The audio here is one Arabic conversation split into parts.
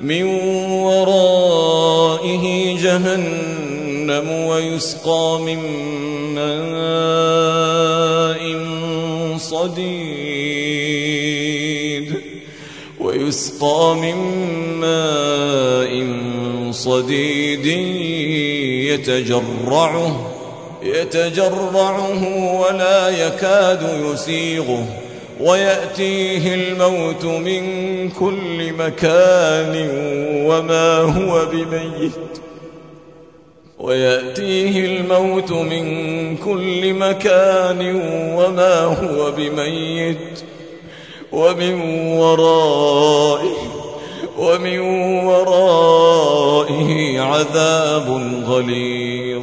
من ورائه جهنم ويسقى من ماء صديد ويسقى من ماء صديد يتجرعه يتجرعه ولا يكاد يسيغه ويأتيه الموت من كل مكان وما هو بميت. ويأتيه الموت من كل مكان وما هو بميت. ومن ورائه ومن ورائه عذاب غليظ.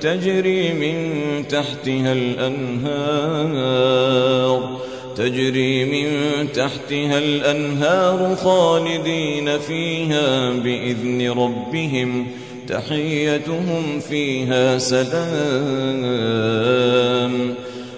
تجري من تحتها الأنهار تجري من تحتها الأنهار خالدين فيها بإذن ربهم تحيتهم فيها سلام.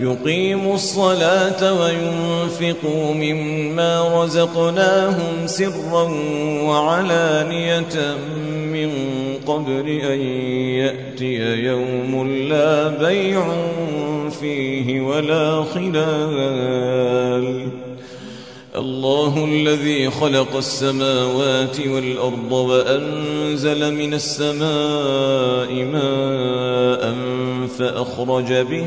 يقيموا الصلاة وينفقوا مما رزقناهم سرا وعلانية من قبل أن يأتي يوم لا بيع فيه ولا خلال. الله الذي خلق السماوات والأرض وأنزل من السماء ماء فأخرج به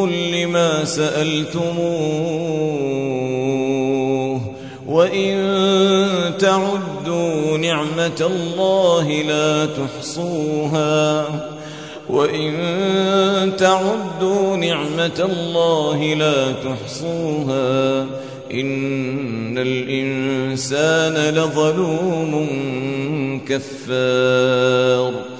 كل ما سألتموه وإن تعدوا نعمة الله لا تحصوها وإن تعدوا نعمة الله لا تحصوها إن الإنسان لظلوم كفار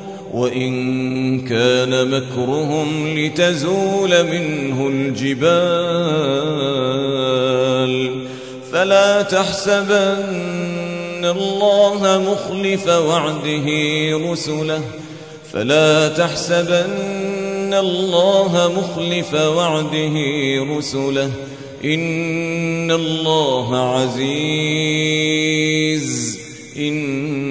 وإن كان مكرهم لتزول منه الجبال فلا تحسبن الله مخلف وعده رسله فلا تحسبن الله مخلف وعده رسله إن الله عزيز إن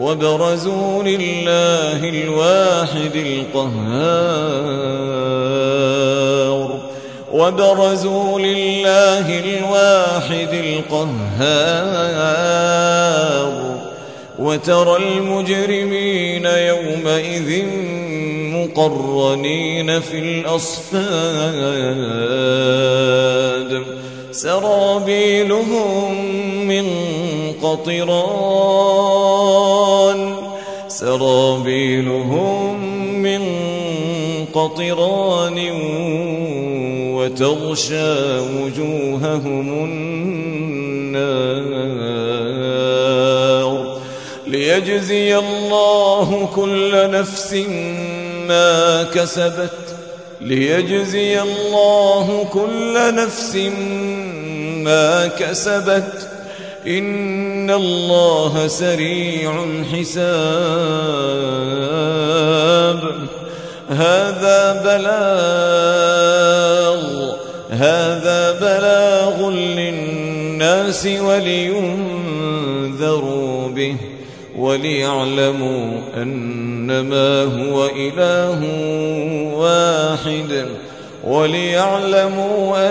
وبرزوا لله الواحد القهار. وبرزوا لله الواحد القهار. وترى المجرمين يومئذ مقرنين في الأصفاد. سرابيلهم من قطران. سرابيلهم من قطران وتغشى وجوههم النار. ليجزي الله كل نفس ما كسبت. ليجزي الله كل نفس ما كسبت. إن الله سريع الحساب هذا بلاغ هذا بلاغ للناس ولينذروا به وليعلموا أنما هو إله واحد. وليعلموا